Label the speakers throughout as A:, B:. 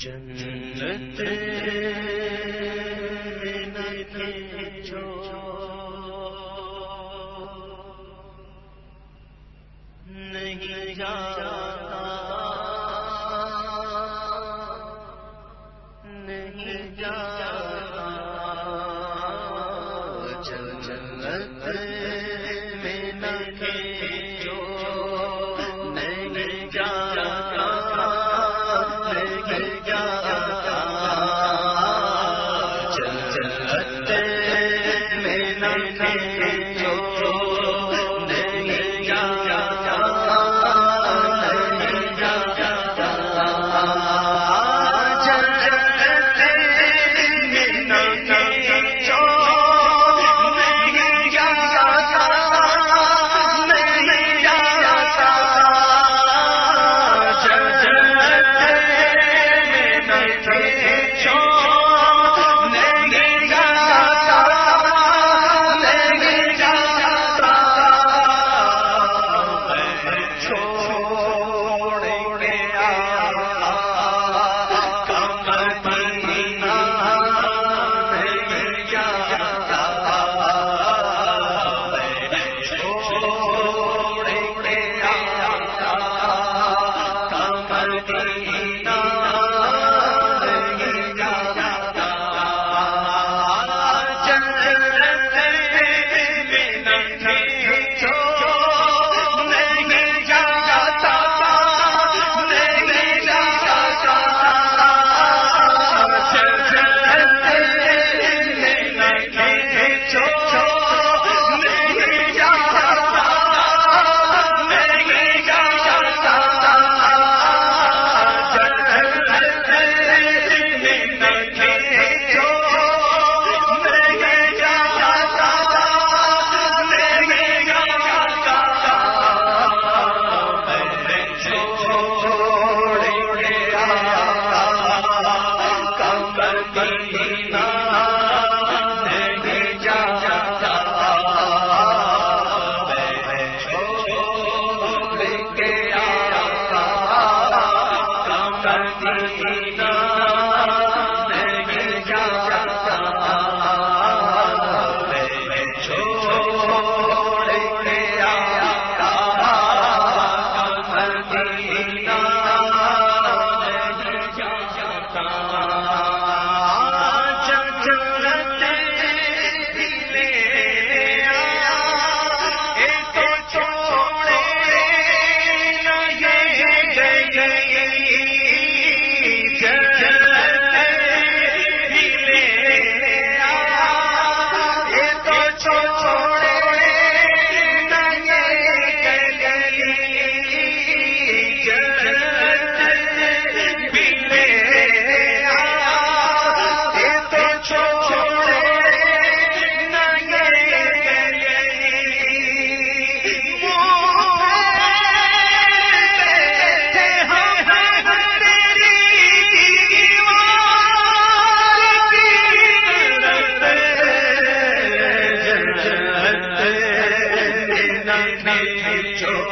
A: جنت نہیں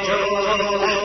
A: نہیں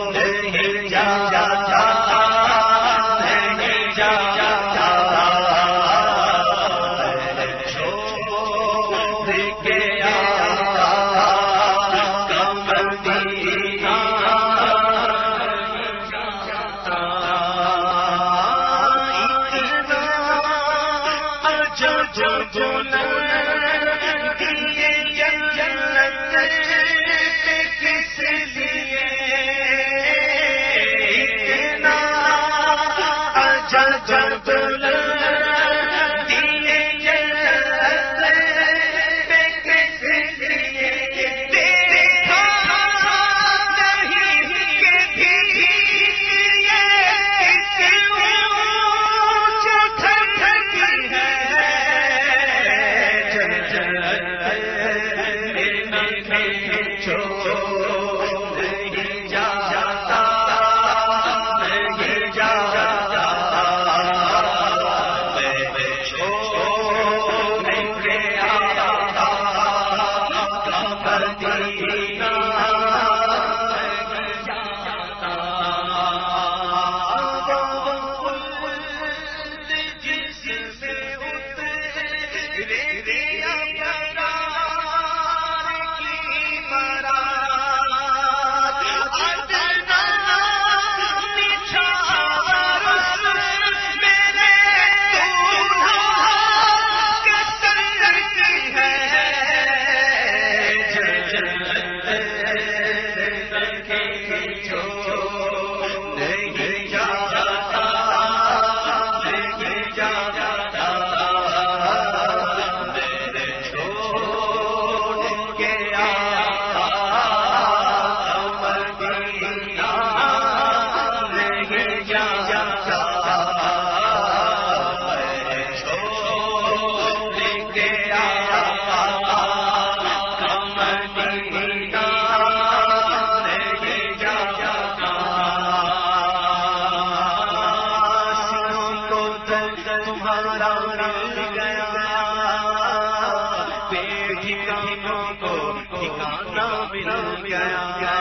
A: ٹھکانا مل گیا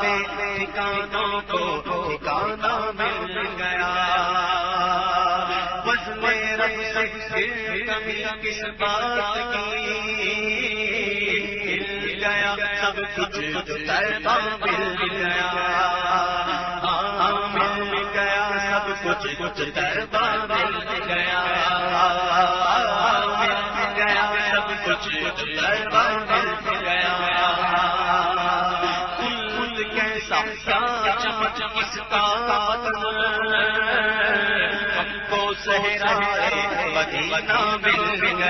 A: ٹھکانوں کو ٹھکانا مل گیا بس میرا کمی کس بات کی مل گیا سب کچھ تربا مل گیا مل گیا سب کچھ کچھ دربا مل گیا مل گیا سب کچھ کچھ دربا چمچ ہم کو سہرا مدینہ مل گیا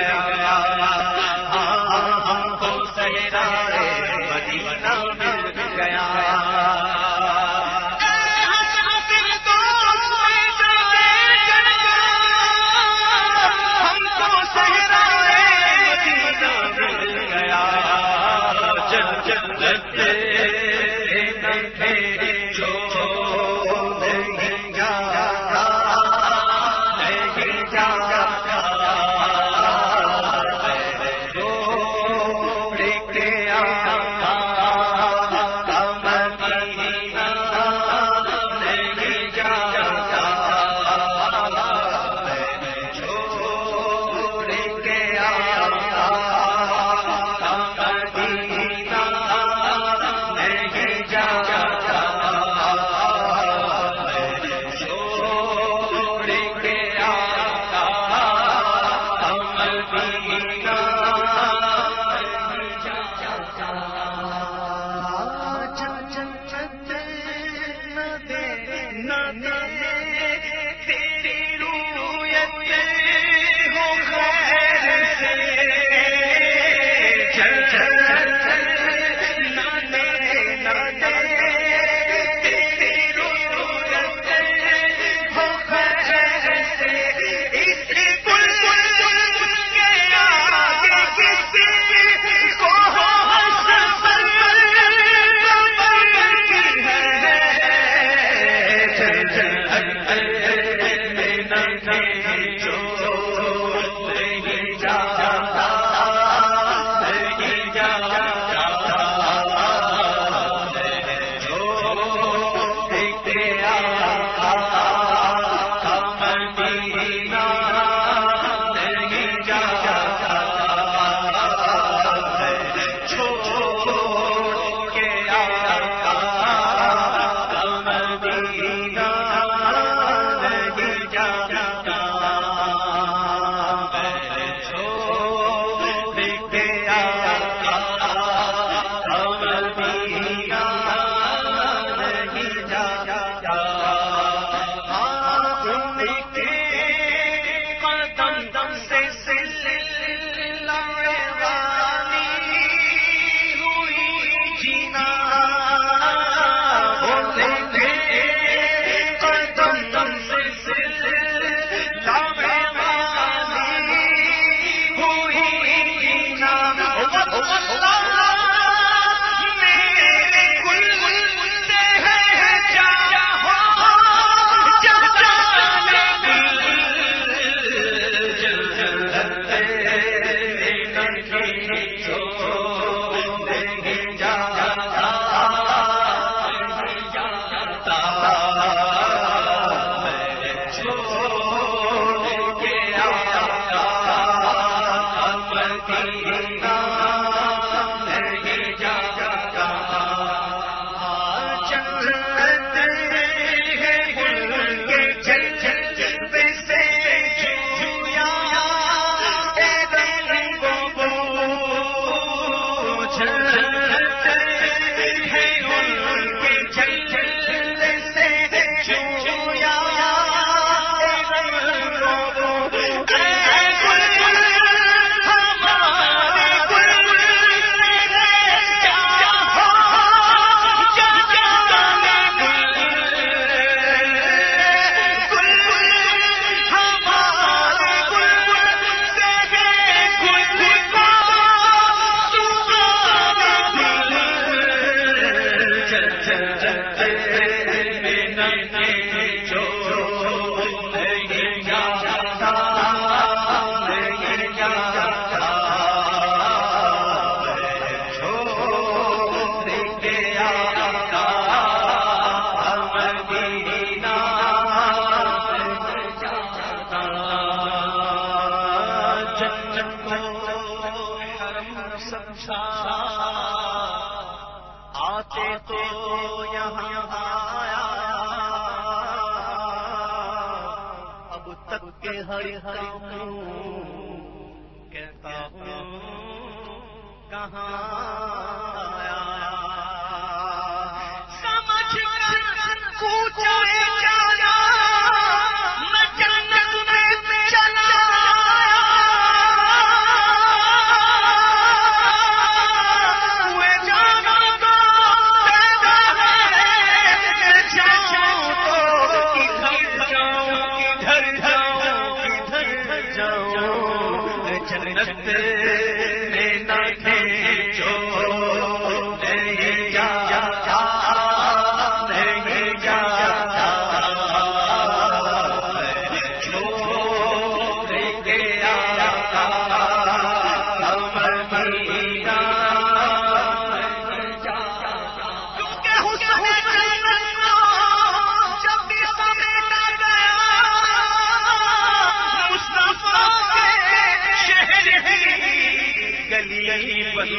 A: جہاں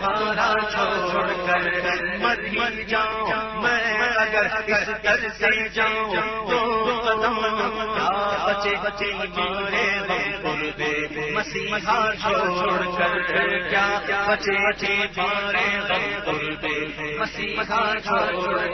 A: تمہارا چھوڑ مر مر جاؤں۔ میں اگر اس در سے جاؤں تو قدم بچے بچے مارے بول دے۔ مسیحا چھوڑ کر کیا بچے بچے مارے بول دے۔ مسیحا چھوڑ